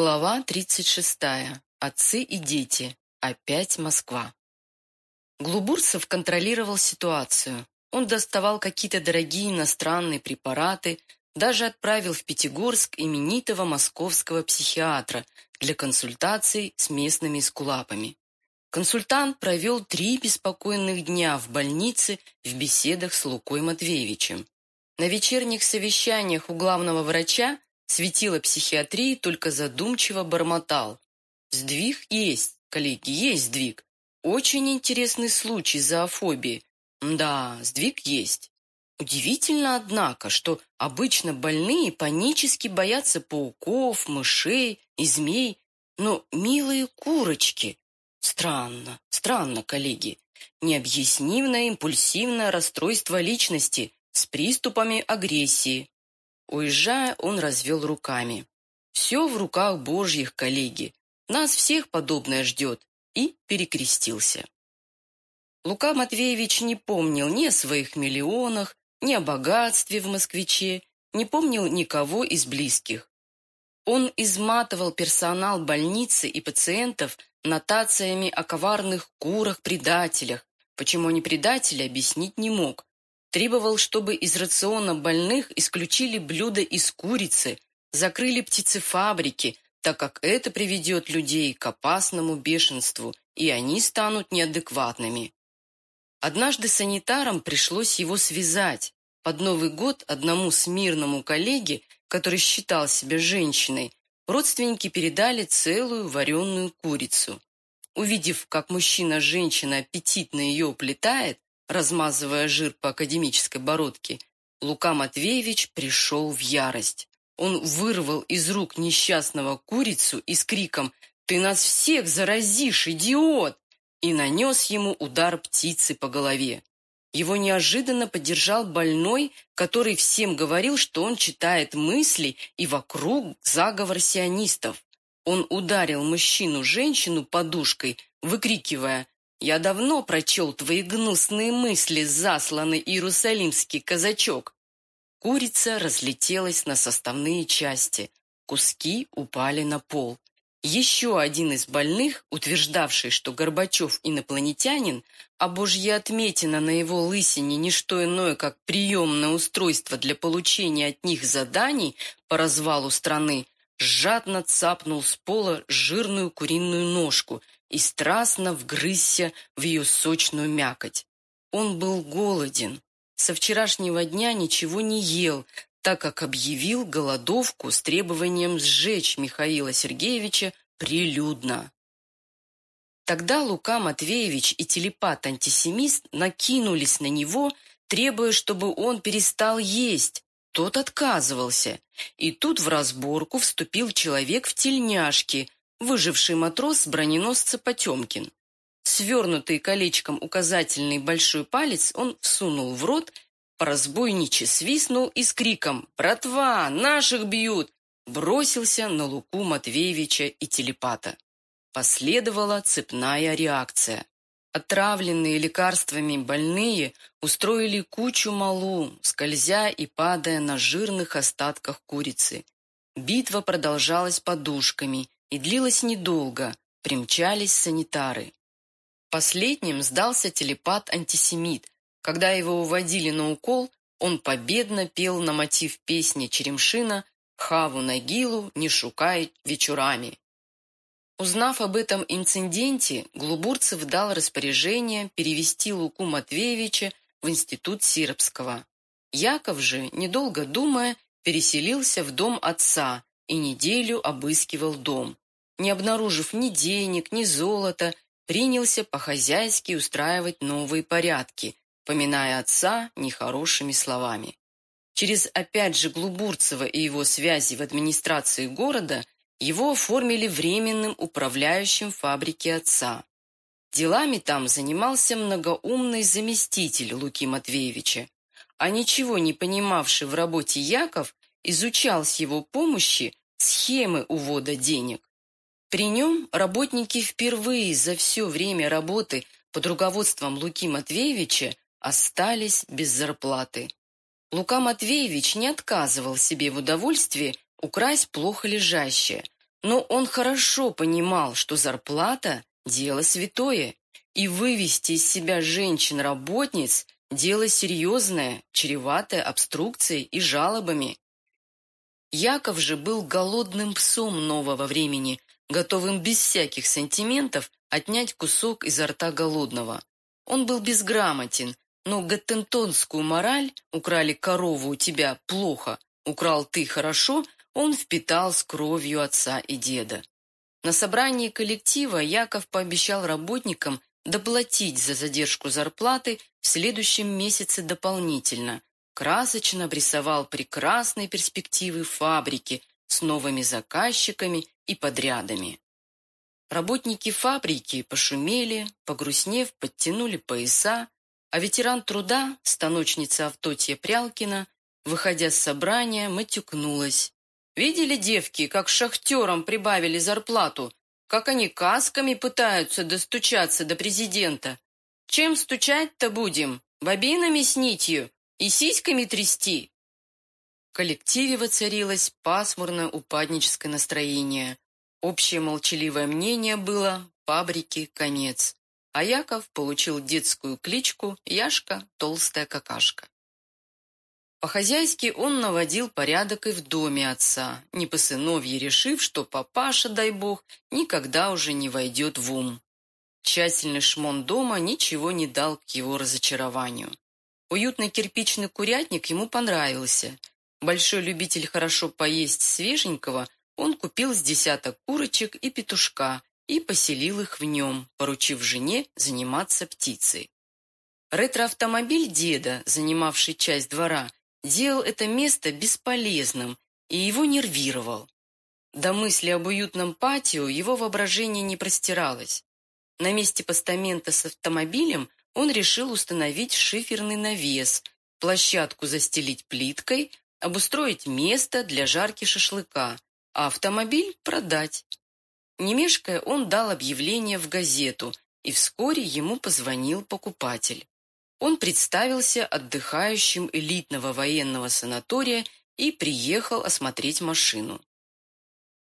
Глава 36. Отцы и дети. Опять Москва. Глубурцев контролировал ситуацию. Он доставал какие-то дорогие иностранные препараты, даже отправил в Пятигорск именитого московского психиатра для консультаций с местными эскулапами. Консультант провел три беспокойных дня в больнице в беседах с Лукой Матвеевичем. На вечерних совещаниях у главного врача светило психиатрии только задумчиво бормотал. Сдвиг есть, коллеги, есть сдвиг. Очень интересный случай зоофобии. Да, сдвиг есть. Удивительно, однако, что обычно больные панически боятся пауков, мышей и змей, но милые курочки. Странно, странно, коллеги. Необъяснимое импульсивное расстройство личности с приступами агрессии. Уезжая, он развел руками. «Все в руках Божьих, коллеги. Нас всех подобное ждет». И перекрестился. Лука Матвеевич не помнил ни о своих миллионах, ни о богатстве в москвиче, не помнил никого из близких. Он изматывал персонал больницы и пациентов нотациями о коварных курах-предателях. Почему они предатели, объяснить не мог. Требовал, чтобы из рациона больных исключили блюда из курицы, закрыли птицефабрики, так как это приведет людей к опасному бешенству, и они станут неадекватными. Однажды санитарам пришлось его связать. Под Новый год одному смирному коллеге, который считал себя женщиной, родственники передали целую вареную курицу. Увидев, как мужчина-женщина аппетитно ее уплетает, размазывая жир по академической бородке, Лука Матвеевич пришел в ярость. Он вырвал из рук несчастного курицу и с криком «Ты нас всех заразишь, идиот!» и нанес ему удар птицы по голове. Его неожиданно поддержал больной, который всем говорил, что он читает мысли и вокруг заговор сионистов. Он ударил мужчину-женщину подушкой, выкрикивая я давно прочел твои гнусные мысли, засланный иерусалимский казачок. Курица разлетелась на составные части. Куски упали на пол. Еще один из больных, утверждавший, что Горбачев инопланетянин, а божья отметина на его лысине не что иное, как приемное устройство для получения от них заданий по развалу страны, жадно цапнул с пола жирную куриную ножку – и страстно вгрызся в ее сочную мякоть. Он был голоден. Со вчерашнего дня ничего не ел, так как объявил голодовку с требованием сжечь Михаила Сергеевича прилюдно. Тогда Лука Матвеевич и телепат-антисемист накинулись на него, требуя, чтобы он перестал есть. Тот отказывался. И тут в разборку вступил человек в тельняшке, выживший матрос броненосца Потемкин. Свернутый колечком указательный большой палец он всунул в рот, поразбойниче свистнул и с криком «Братва! Наших бьют!» бросился на Луку Матвеевича и телепата. Последовала цепная реакция. Отравленные лекарствами больные устроили кучу малу, скользя и падая на жирных остатках курицы. Битва продолжалась подушками, и длилось недолго, примчались санитары. Последним сдался телепат-антисемит. Когда его уводили на укол, он победно пел на мотив песни Черемшина «Хаву Нагилу не шукай вечерами». Узнав об этом инциденте, Глубурцев дал распоряжение перевести Луку Матвеевича в институт Сиропского. Яков же, недолго думая, переселился в дом отца и неделю обыскивал дом. Не обнаружив ни денег, ни золота, принялся по-хозяйски устраивать новые порядки, поминая отца нехорошими словами. Через опять же Глубурцева и его связи в администрации города его оформили временным управляющим фабрики отца. Делами там занимался многоумный заместитель Луки Матвеевича, а ничего не понимавший в работе Яков изучал с его помощи схемы увода денег. При нем работники впервые за все время работы под руководством Луки Матвеевича остались без зарплаты. Лука Матвеевич не отказывал себе в удовольствии украсть плохо лежащее, Но он хорошо понимал, что зарплата – дело святое, и вывести из себя женщин-работниц – дело серьезное, чреватое обструкцией и жалобами. Яков же был голодным псом нового времени, готовым без всяких сантиментов отнять кусок изо рта голодного. Он был безграмотен, но гаттентонскую мораль «украли корову у тебя плохо, украл ты хорошо» он впитал с кровью отца и деда. На собрании коллектива Яков пообещал работникам доплатить за задержку зарплаты в следующем месяце дополнительно, красочно обрисовал прекрасные перспективы фабрики с новыми заказчиками и подрядами. Работники фабрики пошумели, погрустнев, подтянули пояса, а ветеран труда, станочница Автотья Прялкина, выходя с собрания, матюкнулась. «Видели, девки, как шахтерам прибавили зарплату? Как они касками пытаются достучаться до президента? Чем стучать-то будем? Бобинами с нитью и сиськами трясти?» В коллективе воцарилось пасмурно-упадническое настроение. Общее молчаливое мнение было «фабрики конец» а Яков получил детскую кличку Яшка Толстая Какашка. По-хозяйски он наводил порядок и в доме отца, не по сыновье решив, что папаша, дай бог, никогда уже не войдет в ум. Тщательный шмон дома ничего не дал к его разочарованию. Уютный кирпичный курятник ему понравился. Большой любитель хорошо поесть свеженького, он купил с десяток курочек и петушка и поселил их в нем, поручив жене заниматься птицей. Ретроавтомобиль деда, занимавший часть двора, делал это место бесполезным и его нервировал. До мысли об уютном патио его воображение не простиралось. На месте постамента с автомобилем он решил установить шиферный навес, площадку застелить плиткой, обустроить место для жарки шашлыка, а автомобиль продать. Не мешкая, он дал объявление в газету, и вскоре ему позвонил покупатель. Он представился отдыхающим элитного военного санатория и приехал осмотреть машину.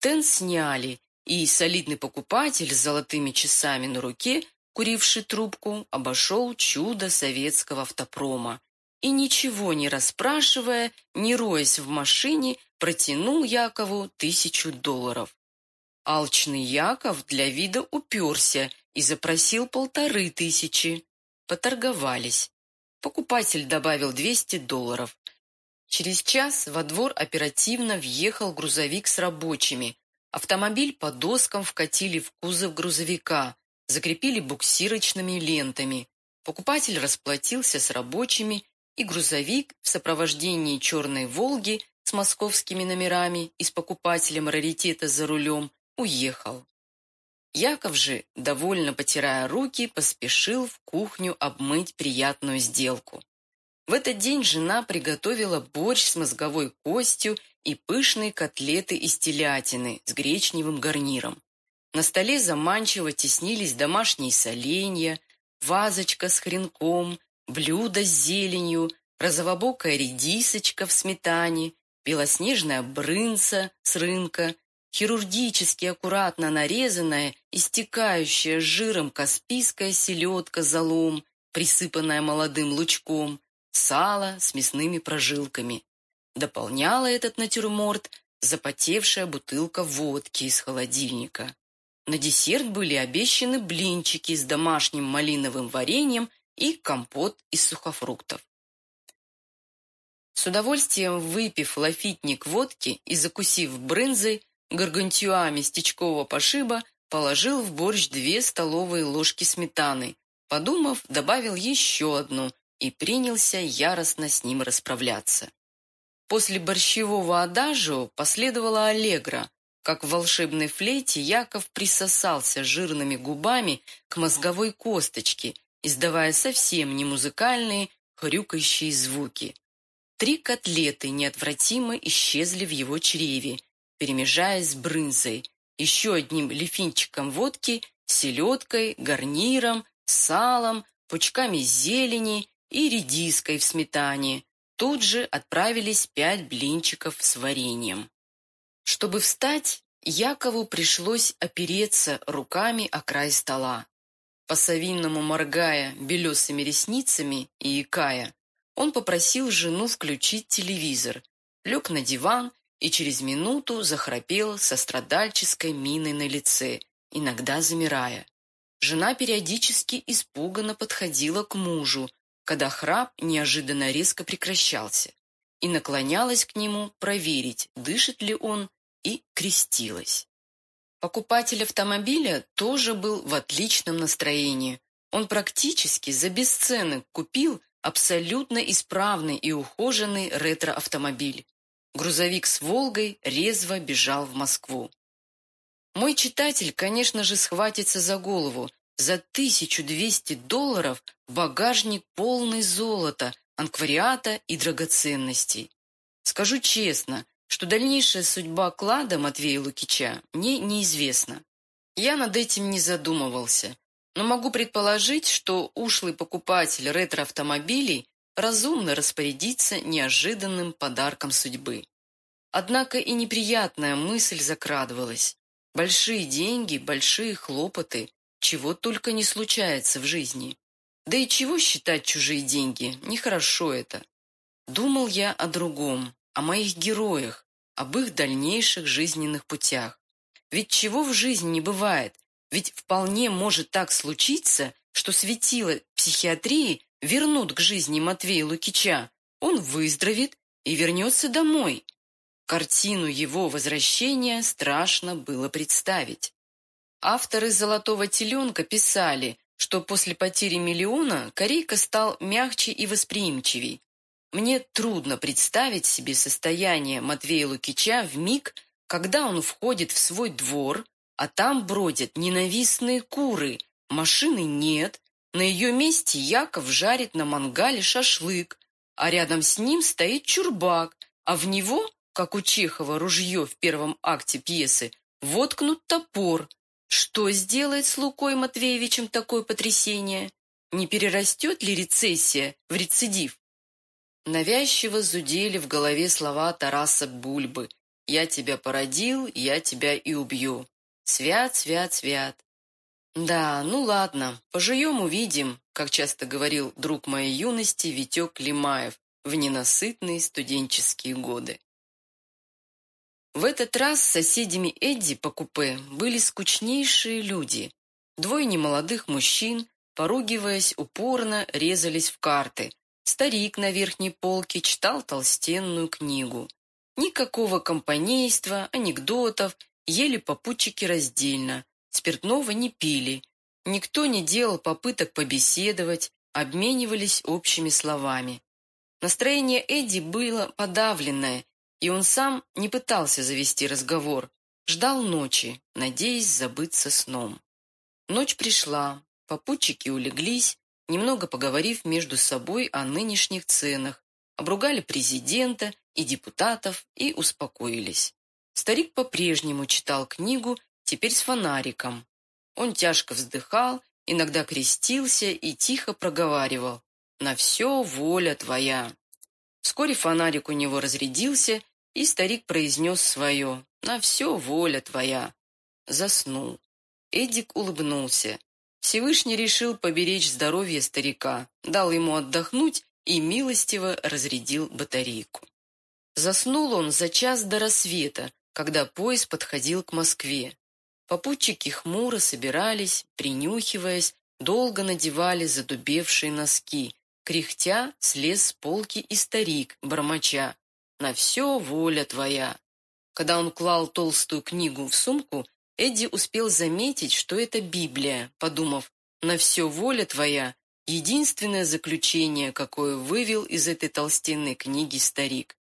Тен сняли, и солидный покупатель с золотыми часами на руке, куривший трубку, обошел чудо советского автопрома и, ничего не расспрашивая, не роясь в машине, протянул Якову тысячу долларов. Алчный Яков для вида уперся и запросил полторы тысячи. Поторговались. Покупатель добавил 200 долларов. Через час во двор оперативно въехал грузовик с рабочими. Автомобиль по доскам вкатили в кузов грузовика, закрепили буксирочными лентами. Покупатель расплатился с рабочими, и грузовик в сопровождении черной «Волги» с московскими номерами и с покупателем раритета за рулем уехал. Яков же, довольно потирая руки, поспешил в кухню обмыть приятную сделку. В этот день жена приготовила борщ с мозговой костью и пышные котлеты из телятины с гречневым гарниром. На столе заманчиво теснились домашние соленья, вазочка с хренком, блюдо с зеленью, розовобокая редисочка в сметане, белоснежная брынца с рынка хирургически аккуратно нарезанная, истекающая жиром каспийская селедка залом, присыпанная молодым лучком, сало с мясными прожилками. Дополняла этот натюрморт запотевшая бутылка водки из холодильника. На десерт были обещаны блинчики с домашним малиновым вареньем и компот из сухофруктов. С удовольствием выпив лафитник водки и закусив брынзой, Гаргантюа местечкового пошиба положил в борщ две столовые ложки сметаны. Подумав, добавил еще одну и принялся яростно с ним расправляться. После борщевого адажио последовала аллегра. Как в волшебной флейте Яков присосался жирными губами к мозговой косточке, издавая совсем не музыкальные, хрюкающие звуки. Три котлеты неотвратимо исчезли в его чреве, перемежаясь с брынзой, еще одним лифинчиком водки, селедкой, гарниром, салом, пучками зелени и редиской в сметане. Тут же отправились пять блинчиков с вареньем. Чтобы встать, Якову пришлось опереться руками о край стола. По-совинному моргая белесыми ресницами и икая, он попросил жену включить телевизор, лег на диван и через минуту захрапел со страдальческой миной на лице, иногда замирая. Жена периодически испуганно подходила к мужу, когда храп неожиданно резко прекращался, и наклонялась к нему проверить, дышит ли он, и крестилась. Покупатель автомобиля тоже был в отличном настроении. Он практически за бесценок купил абсолютно исправный и ухоженный ретро-автомобиль. Грузовик с «Волгой» резво бежал в Москву. Мой читатель, конечно же, схватится за голову. За 1200 долларов багажник полный золота, анквариата и драгоценностей. Скажу честно, что дальнейшая судьба клада Матвея Лукича мне неизвестна. Я над этим не задумывался, но могу предположить, что ушлый покупатель ретро-автомобилей разумно распорядиться неожиданным подарком судьбы. Однако и неприятная мысль закрадывалась. Большие деньги, большие хлопоты, чего только не случается в жизни. Да и чего считать чужие деньги, нехорошо это. Думал я о другом, о моих героях, об их дальнейших жизненных путях. Ведь чего в жизни не бывает, ведь вполне может так случиться, что светило психиатрии вернут к жизни Матвея Лукича, он выздоровеет и вернется домой. Картину его возвращения страшно было представить. Авторы «Золотого теленка» писали, что после потери миллиона Корейка стал мягче и восприимчивей. Мне трудно представить себе состояние Матвея Лукича в миг, когда он входит в свой двор, а там бродят ненавистные куры, машины нет, на ее месте Яков жарит на мангале шашлык, а рядом с ним стоит чурбак, а в него, как у Чехова ружье в первом акте пьесы, воткнут топор. Что сделает с Лукой Матвеевичем такое потрясение? Не перерастет ли рецессия в рецидив? Навязчиво зудели в голове слова Тараса Бульбы «Я тебя породил, я тебя и убью». Свят, свят, свят. Да, ну ладно, пожуем увидим, как часто говорил друг моей юности Витек Лимаев в ненасытные студенческие годы. В этот раз соседями Эдди по купе были скучнейшие люди. Двое немолодых мужчин, поругиваясь, упорно резались в карты. Старик на верхней полке читал толстенную книгу. Никакого компанейства, анекдотов, ели попутчики раздельно, спиртного не пили, никто не делал попыток побеседовать, обменивались общими словами. Настроение Эдди было подавленное, и он сам не пытался завести разговор, ждал ночи, надеясь забыться сном. Ночь пришла, попутчики улеглись, немного поговорив между собой о нынешних ценах, обругали президента и депутатов и успокоились. Старик по-прежнему читал книгу теперь с фонариком. Он тяжко вздыхал, иногда крестился и тихо проговаривал «На все воля твоя». Вскоре фонарик у него разрядился, и старик произнес свое «На все воля твоя». Заснул. Эдик улыбнулся. Всевышний решил поберечь здоровье старика, дал ему отдохнуть и милостиво разрядил батарейку. Заснул он за час до рассвета, когда поезд подходил к Москве. Попутчики хмуро собирались, принюхиваясь, долго надевали задубевшие носки. Кряхтя слез с полки и старик, бормоча. «На все воля твоя!» Когда он клал толстую книгу в сумку, Эдди успел заметить, что это Библия, подумав, «На все воля твоя» — единственное заключение, какое вывел из этой толстенной книги старик.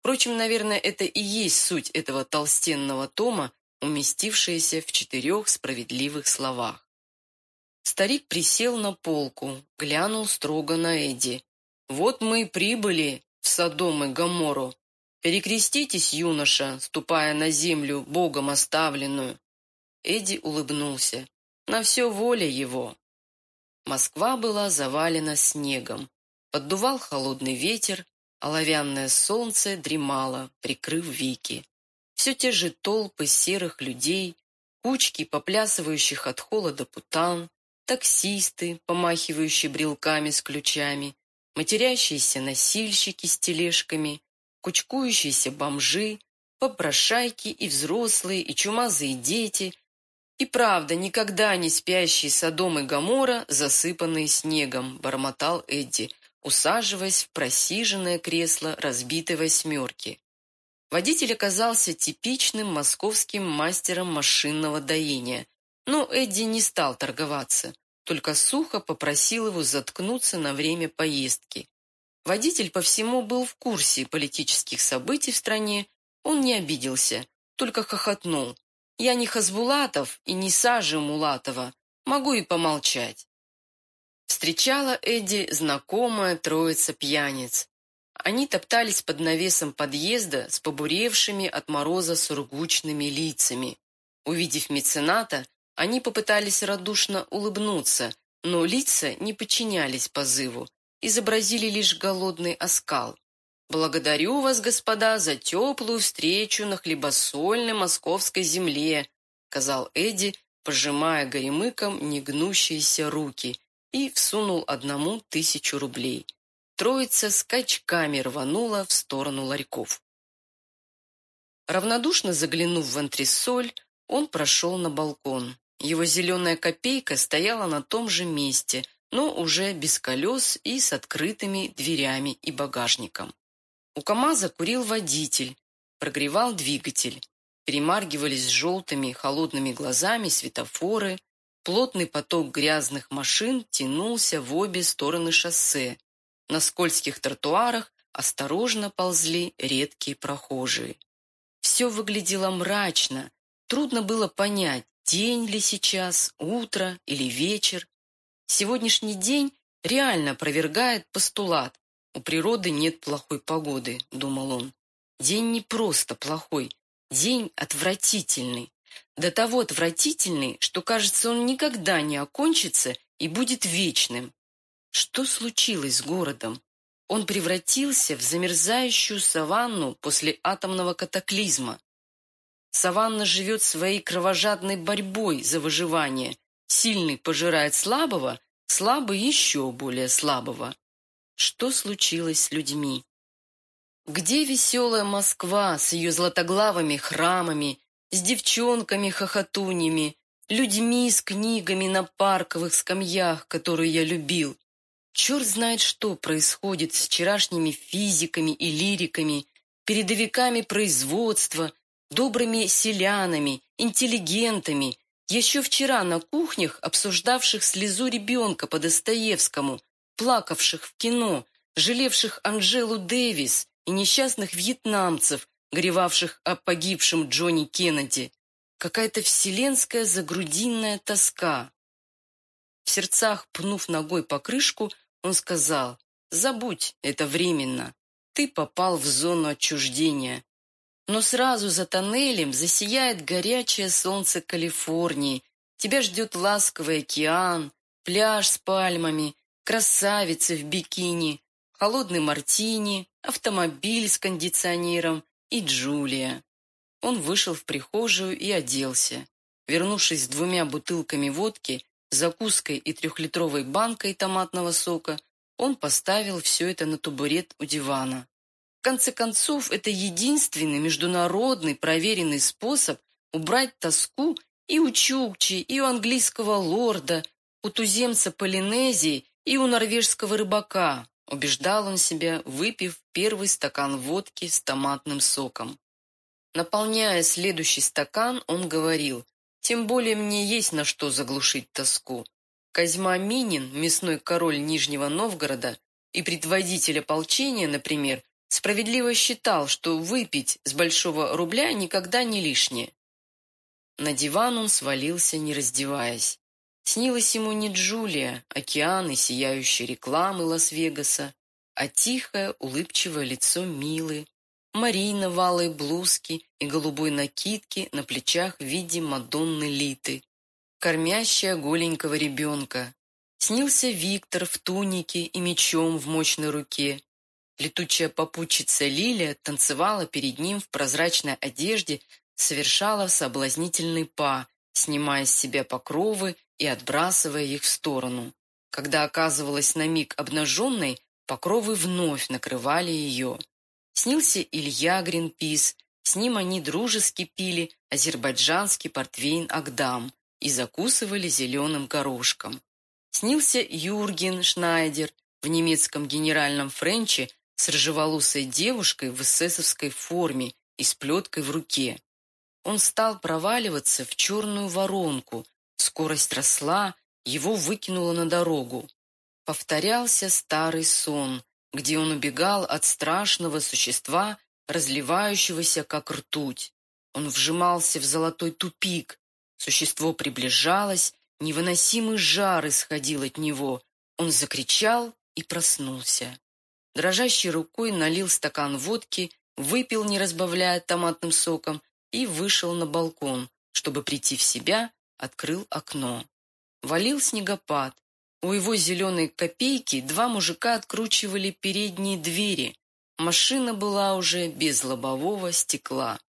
Впрочем, наверное, это и есть суть этого толстенного тома, уместившееся в четырех справедливых словах. Старик присел на полку, глянул строго на Эдди. «Вот мы и прибыли в Содом и Гомору. Перекреститесь, юноша, ступая на землю, Богом оставленную». Эдди улыбнулся. На все воля его. Москва была завалена снегом. Поддувал холодный ветер, оловянное солнце дремало, прикрыв веки. Все те же толпы серых людей, кучки поплясывающих от холода путан, таксисты, помахивающие брелками с ключами, матерящиеся носильщики с тележками, кучкующиеся бомжи, попрошайки и взрослые, и чумазые дети, и правда, никогда не спящие Содом и Гамора, засыпанные снегом, бормотал Эдди, усаживаясь в просиженное кресло разбитой восьмерки. Водитель оказался типичным московским мастером машинного доения, но Эдди не стал торговаться, только сухо попросил его заткнуться на время поездки. Водитель по всему был в курсе политических событий в стране, он не обиделся, только хохотнул. «Я не Хазбулатов и не Сажа Мулатова, могу и помолчать». Встречала Эдди знакомая троица пьяниц. Они топтались под навесом подъезда с побуревшими от мороза сургучными лицами. Увидев мецената, они попытались радушно улыбнуться, но лица не подчинялись позыву, изобразили лишь голодный оскал. «Благодарю вас, господа, за теплую встречу на хлебосольной московской земле», сказал Эдди, пожимая горемыком негнущиеся руки, и всунул одному тысячу рублей. Троица скачками рванула в сторону ларьков. Равнодушно заглянув в антресоль, он прошел на балкон. Его зеленая копейка стояла на том же месте, но уже без колес и с открытыми дверями и багажником. У КамАЗа курил водитель, прогревал двигатель. Перемаргивались желтыми холодными глазами светофоры, плотный поток грязных машин тянулся в обе стороны шоссе. На скользких тротуарах осторожно ползли редкие прохожие. Все выглядело мрачно, трудно было понять, день ли сейчас, утро или вечер. Сегодняшний день реально опровергает постулат «у природы нет плохой погоды», — думал он. День не просто плохой, день отвратительный. До того отвратительный, что, кажется, он никогда не окончится и будет вечным. Что случилось с городом? Он превратился в замерзающую саванну после атомного катаклизма. Саванна живет своей кровожадной борьбой за выживание. Сильный пожирает слабого, слабый еще более слабого. Что случилось с людьми? Где веселая Москва с ее златоглавыми храмами, с девчонками-хохотунями, людьми с книгами на парковых скамьях, которые я любил? Черт знает, что происходит с вчерашними физиками и лириками, передовиками производства, добрыми селянами, интеллигентами, еще вчера на кухнях обсуждавших слезу ребенка по Достоевскому, плакавших в кино, жалевших Анжелу Дэвис и несчастных вьетнамцев, горевавших о погибшем Джонни Кеннеди. Какая-то вселенская загрудинная тоска. В сердцах, пнув ногой по крышку, он сказал, «Забудь, это временно. Ты попал в зону отчуждения. Но сразу за тоннелем засияет горячее солнце Калифорнии. Тебя ждет ласковый океан, пляж с пальмами, красавицы в бикини, холодный мартини, автомобиль с кондиционером и Джулия. Он вышел в прихожую и оделся. Вернувшись с двумя бутылками водки, закуской и трехлитровой банкой томатного сока, он поставил все это на табурет у дивана. В конце концов, это единственный международный проверенный способ убрать тоску и у Чукчи, и у английского лорда, у туземца Полинезии и у норвежского рыбака, убеждал он себя, выпив первый стакан водки с томатным соком. Наполняя следующий стакан, он говорил, «Тем более мне есть на что заглушить тоску. Козьма Минин, мясной король Нижнего Новгорода, и предводитель ополчения, например, Справедливо считал, что выпить с большого рубля никогда не лишнее. На диван он свалился, не раздеваясь. Снилась ему не Джулия, океан и сияющие рекламы Лас-Вегаса, а тихое, улыбчивое лицо Милы, Марина в алой блузке и голубой накидке на плечах в виде Мадонны Литы, кормящая голенького ребенка. Снился Виктор в тунике и мечом в мощной руке, Летучая попутчица Лилия танцевала перед ним в прозрачной одежде, совершала соблазнительный па, снимая с себя покровы и отбрасывая их в сторону. Когда оказывалась на миг обнаженной, покровы вновь накрывали ее. Снился Илья Гринпис, с ним они дружески пили азербайджанский портвейн Агдам и закусывали зеленым горошком. Снился Юрген Шнайдер в немецком генеральном френче с рыжеволосой девушкой в эсэсовской форме и с плеткой в руке. Он стал проваливаться в черную воронку, скорость росла, его выкинуло на дорогу. Повторялся старый сон, где он убегал от страшного существа, разливающегося как ртуть. Он вжимался в золотой тупик. Существо приближалось, невыносимый жар исходил от него. Он закричал и проснулся. Дрожащей рукой налил стакан водки, выпил, не разбавляя томатным соком, и вышел на балкон, чтобы прийти в себя, открыл окно. Валил снегопад. У его зеленой копейки два мужика откручивали передние двери. Машина была уже без лобового стекла.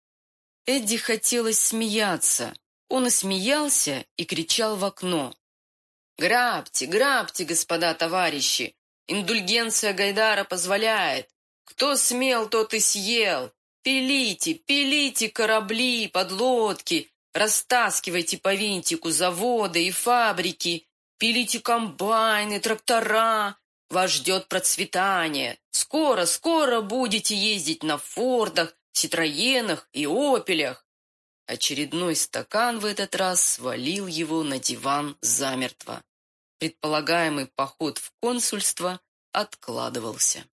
Эдди хотелось смеяться. Он и смеялся, и кричал в окно. «Грабьте, грабьте, господа товарищи! Индульгенция Гайдара позволяет. Кто смел, тот и съел. Пилите, пилите корабли, подлодки, растаскивайте по винтику заводы и фабрики, пилите комбайны, трактора. Вас ждет процветание. Скоро, скоро будете ездить на Фордах, Ситроенах и Опелях. Очередной стакан в этот раз свалил его на диван замертво. Предполагаемый поход в консульство откладывался.